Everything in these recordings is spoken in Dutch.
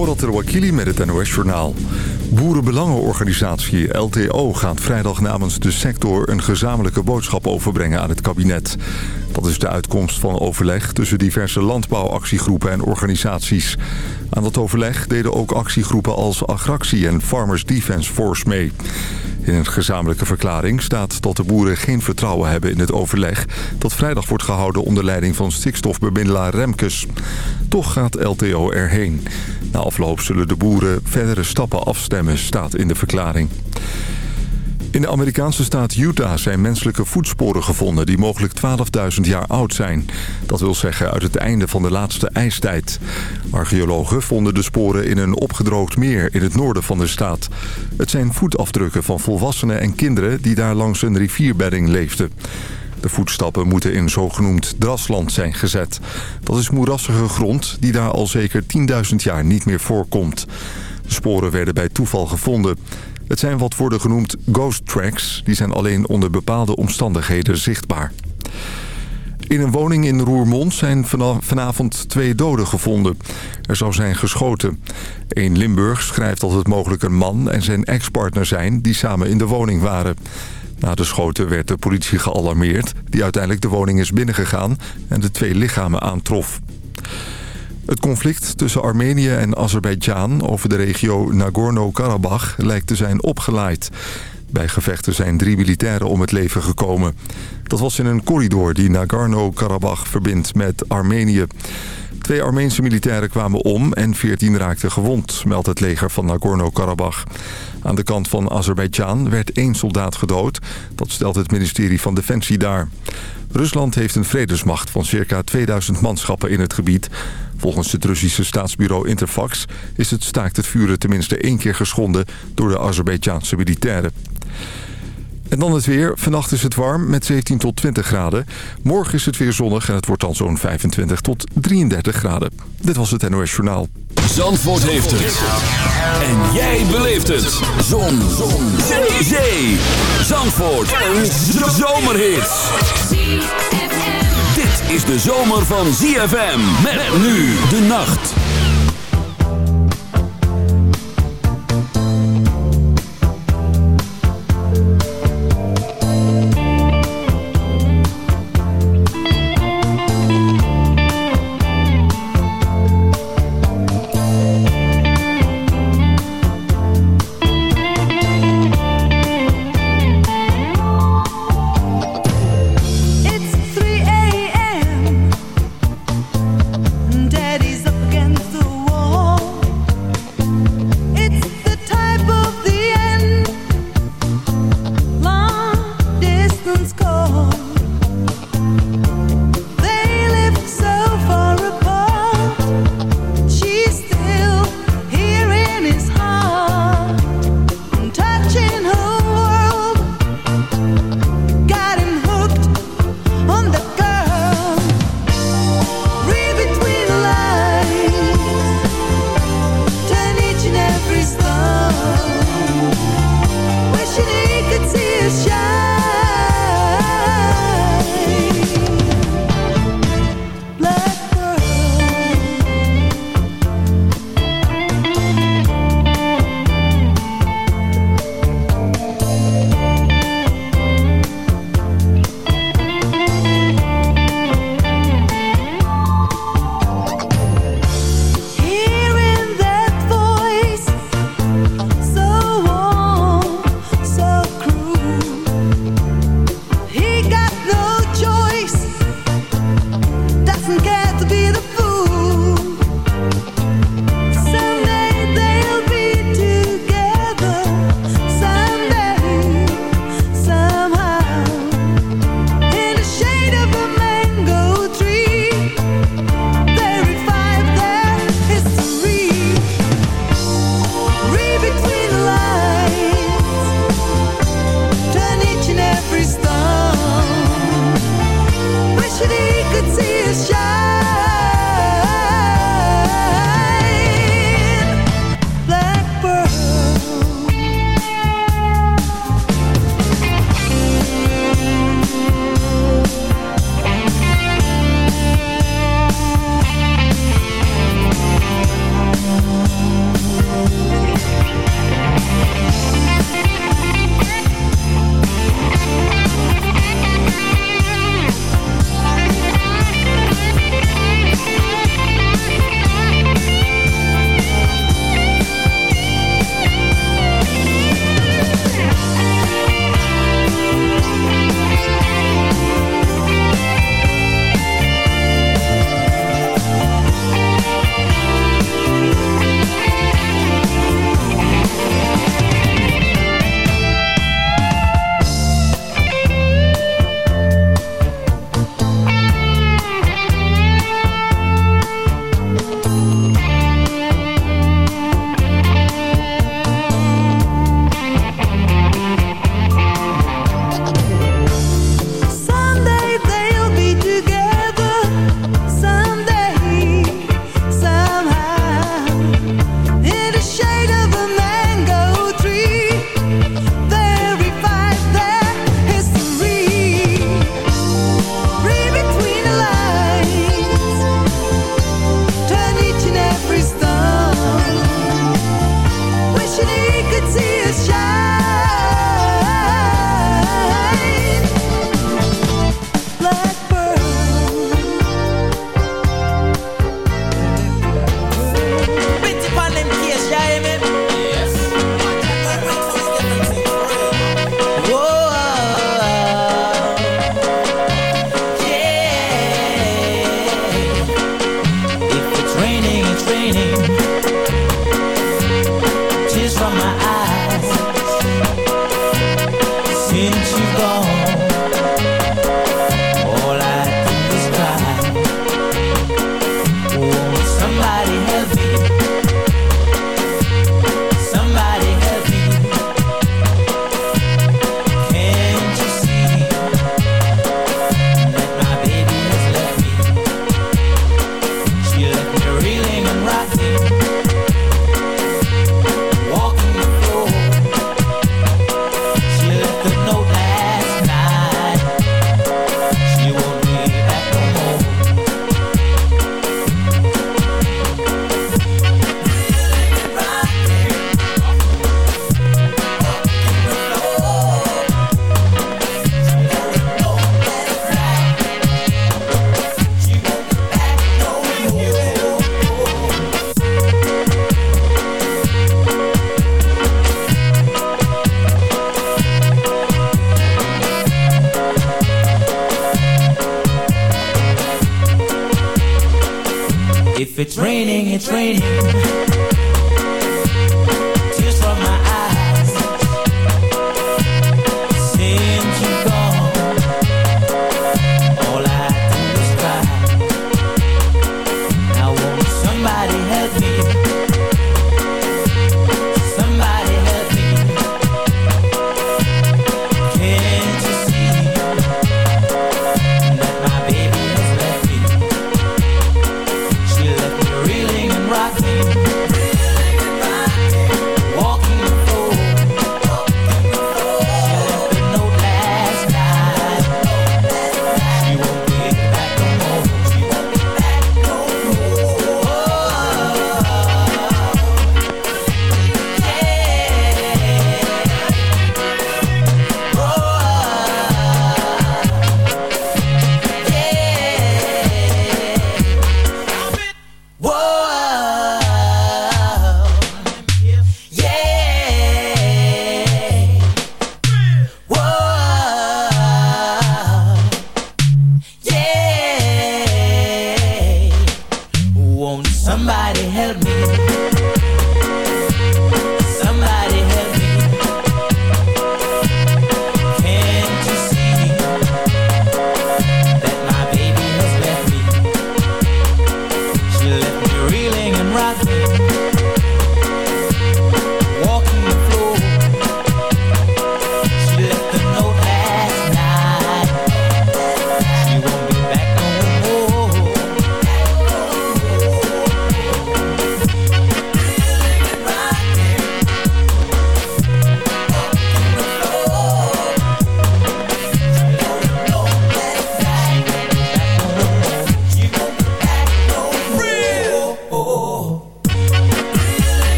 Morat terwakili met het NOS-journaal. Boerenbelangenorganisatie LTO gaat vrijdag namens de sector... een gezamenlijke boodschap overbrengen aan het kabinet. Dat is de uitkomst van overleg tussen diverse landbouwactiegroepen en organisaties. Aan dat overleg deden ook actiegroepen als Agractie en Farmers Defence Force mee. In een gezamenlijke verklaring staat dat de boeren geen vertrouwen hebben in het overleg... dat vrijdag wordt gehouden onder leiding van stikstofbemiddelaar Remkes. Toch gaat LTO erheen. Na afloop zullen de boeren verdere stappen afstemmen, staat in de verklaring. In de Amerikaanse staat Utah zijn menselijke voetsporen gevonden... die mogelijk 12.000 jaar oud zijn. Dat wil zeggen uit het einde van de laatste ijstijd. Archeologen vonden de sporen in een opgedroogd meer in het noorden van de staat. Het zijn voetafdrukken van volwassenen en kinderen... die daar langs een rivierbedding leefden. De voetstappen moeten in zogenoemd drasland zijn gezet. Dat is moerassige grond die daar al zeker 10.000 jaar niet meer voorkomt. De sporen werden bij toeval gevonden... Het zijn wat worden genoemd ghost tracks. Die zijn alleen onder bepaalde omstandigheden zichtbaar. In een woning in Roermond zijn vanavond twee doden gevonden. Er zou zijn geschoten. Een Limburg schrijft dat het mogelijk een man en zijn ex-partner zijn... die samen in de woning waren. Na de schoten werd de politie gealarmeerd... die uiteindelijk de woning is binnengegaan en de twee lichamen aantrof. Het conflict tussen Armenië en Azerbeidzjan over de regio nagorno karabach lijkt te zijn opgeleid. Bij gevechten zijn drie militairen om het leven gekomen. Dat was in een corridor die nagorno karabach verbindt met Armenië. Twee Armeense militairen kwamen om en 14 raakten gewond, meldt het leger van Nagorno-Karabakh. Aan de kant van Azerbeidzjan werd één soldaat gedood. Dat stelt het ministerie van Defensie daar. Rusland heeft een vredesmacht van circa 2000 manschappen in het gebied. Volgens het Russische staatsbureau Interfax is het staakt het vuren tenminste één keer geschonden door de Azerbeidzjaanse militairen. En dan het weer. Vannacht is het warm met 17 tot 20 graden. Morgen is het weer zonnig en het wordt dan zo'n 25 tot 33 graden. Dit was het NOS Journaal. Zandvoort heeft het. En jij beleeft het. Zon. Zon. Zee. Zee. Zandvoort. Een zomerhit. Dit is de zomer van ZFM. Met nu de nacht.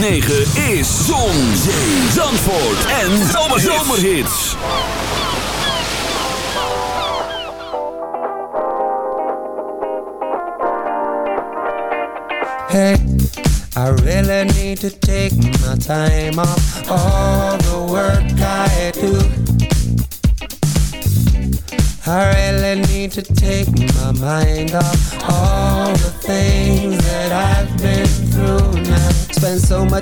9.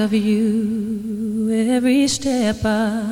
of you every step I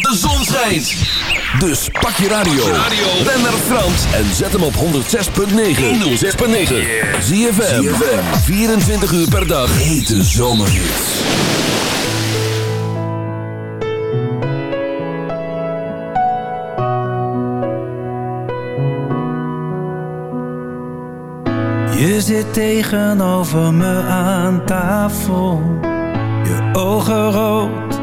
de zon schijnt. Dus pak je radio. Ben naar Frans en zet hem op 106.9. 106.9. Zie je 24 uur per dag. Hete zomerhit. Je zit tegenover me aan tafel. Je ogen rood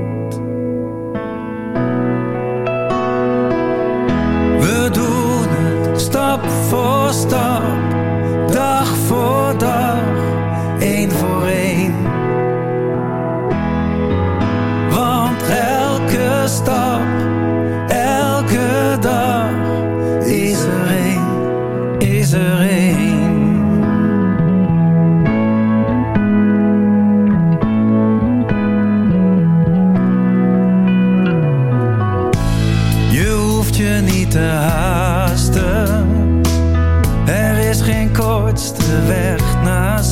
voor stap, dag voor dag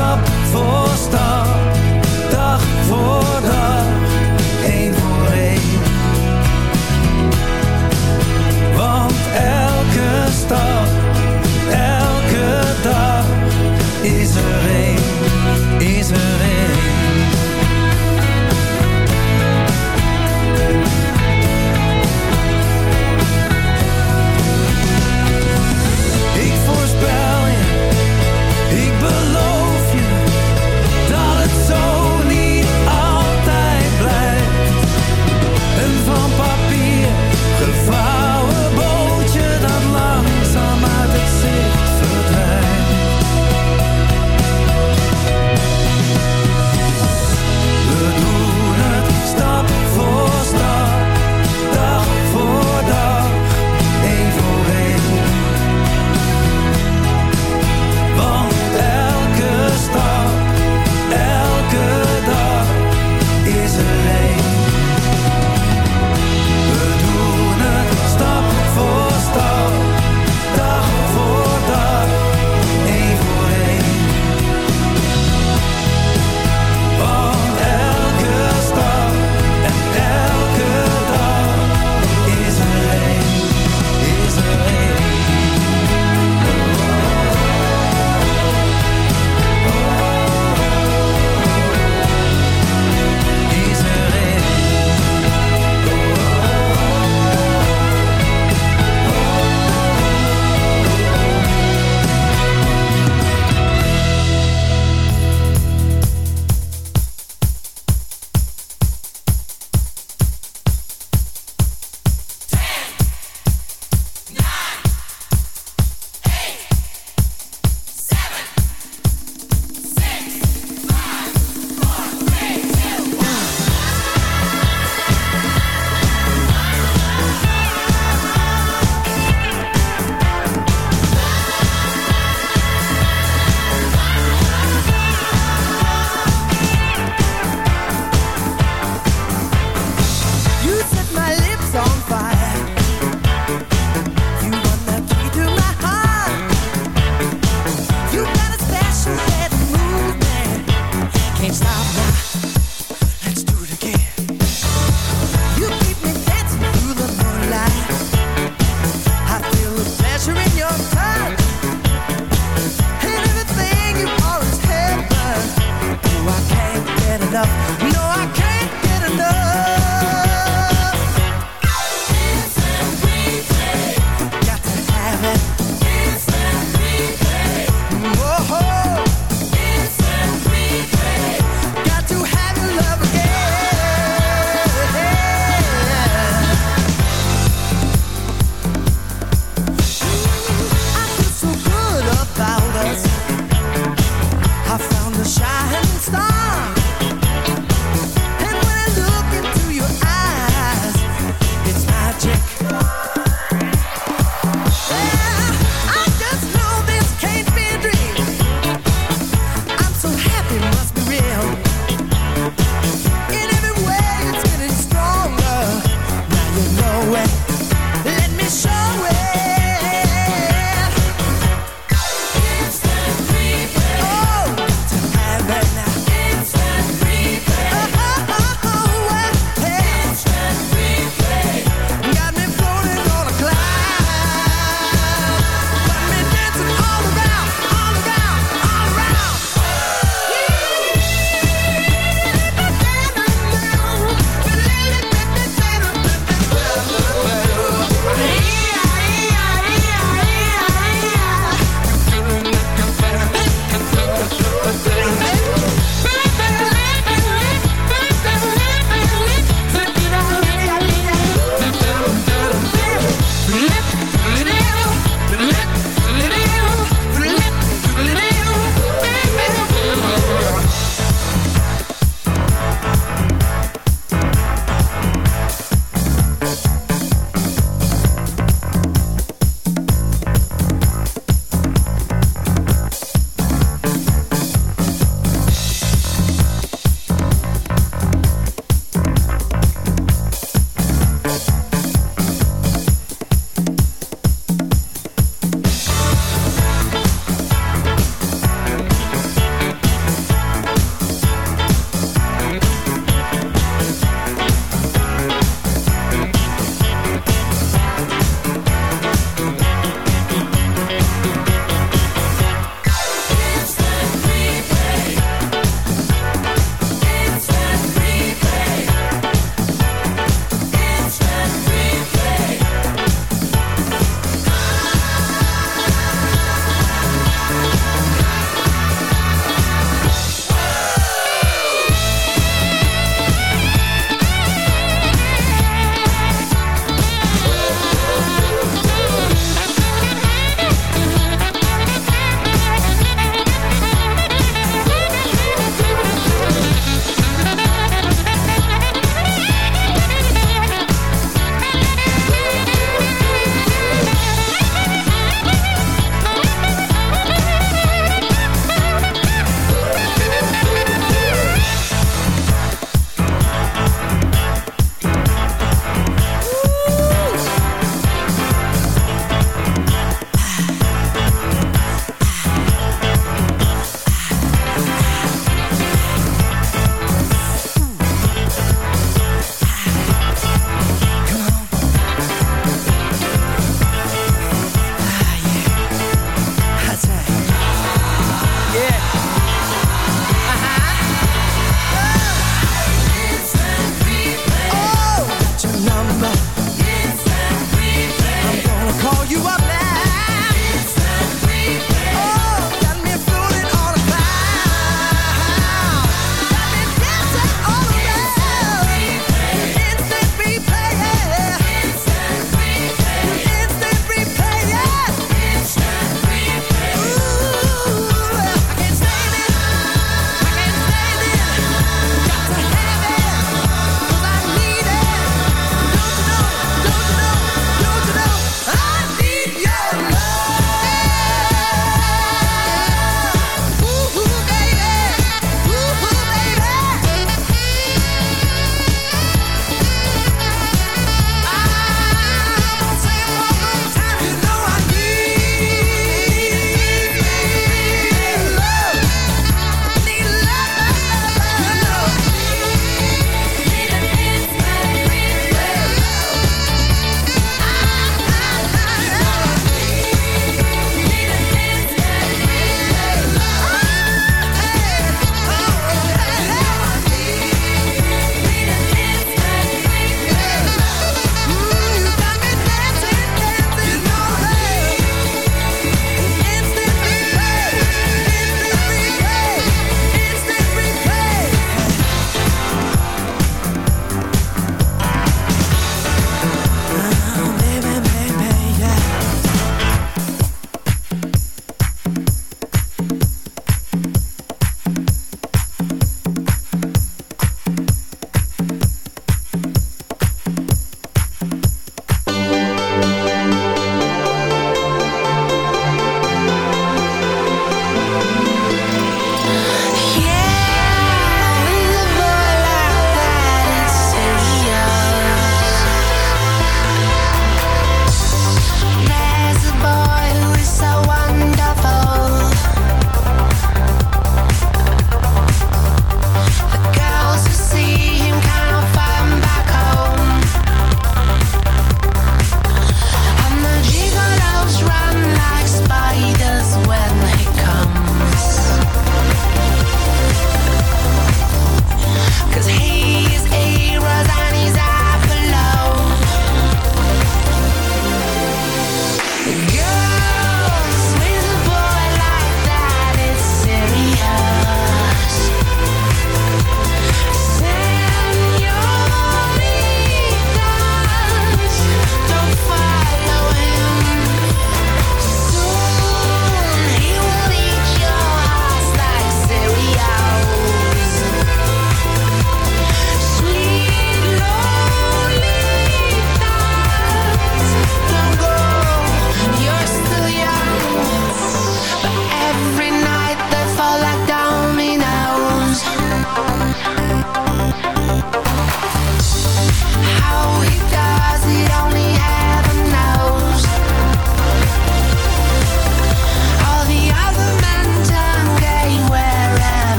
stap voor stap, dag voor dag.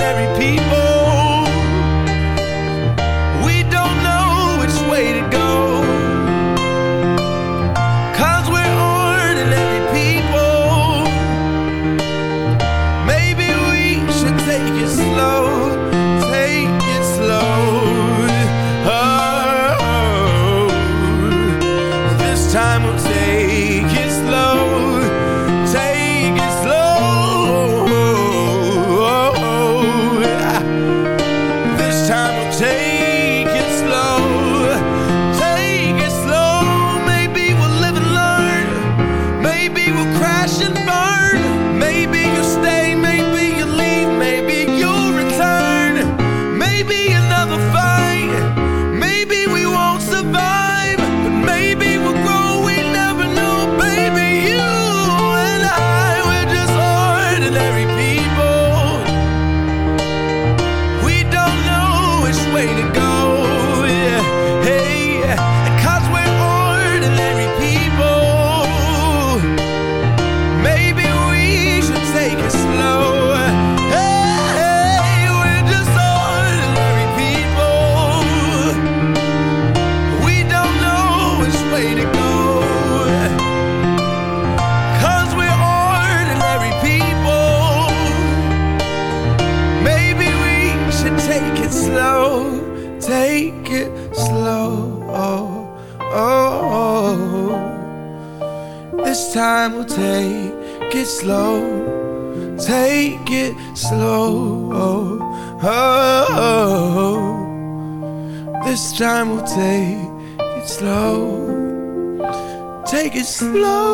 ordinary people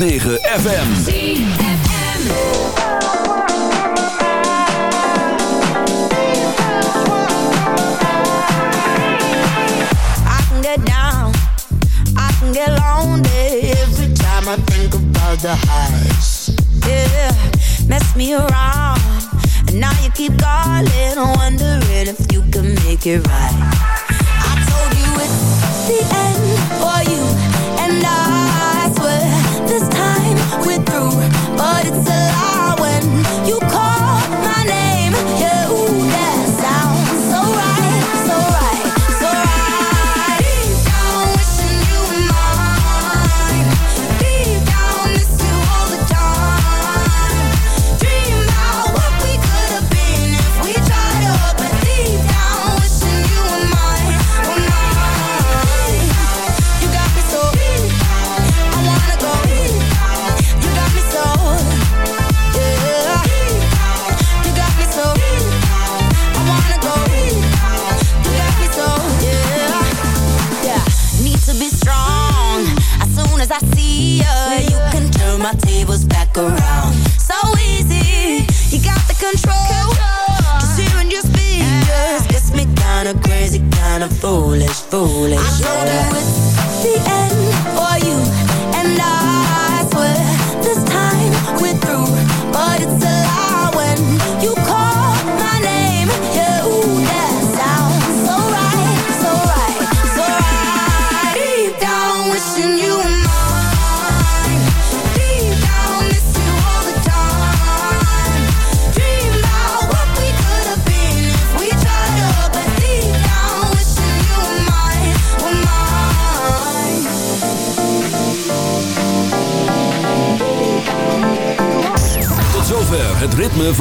9.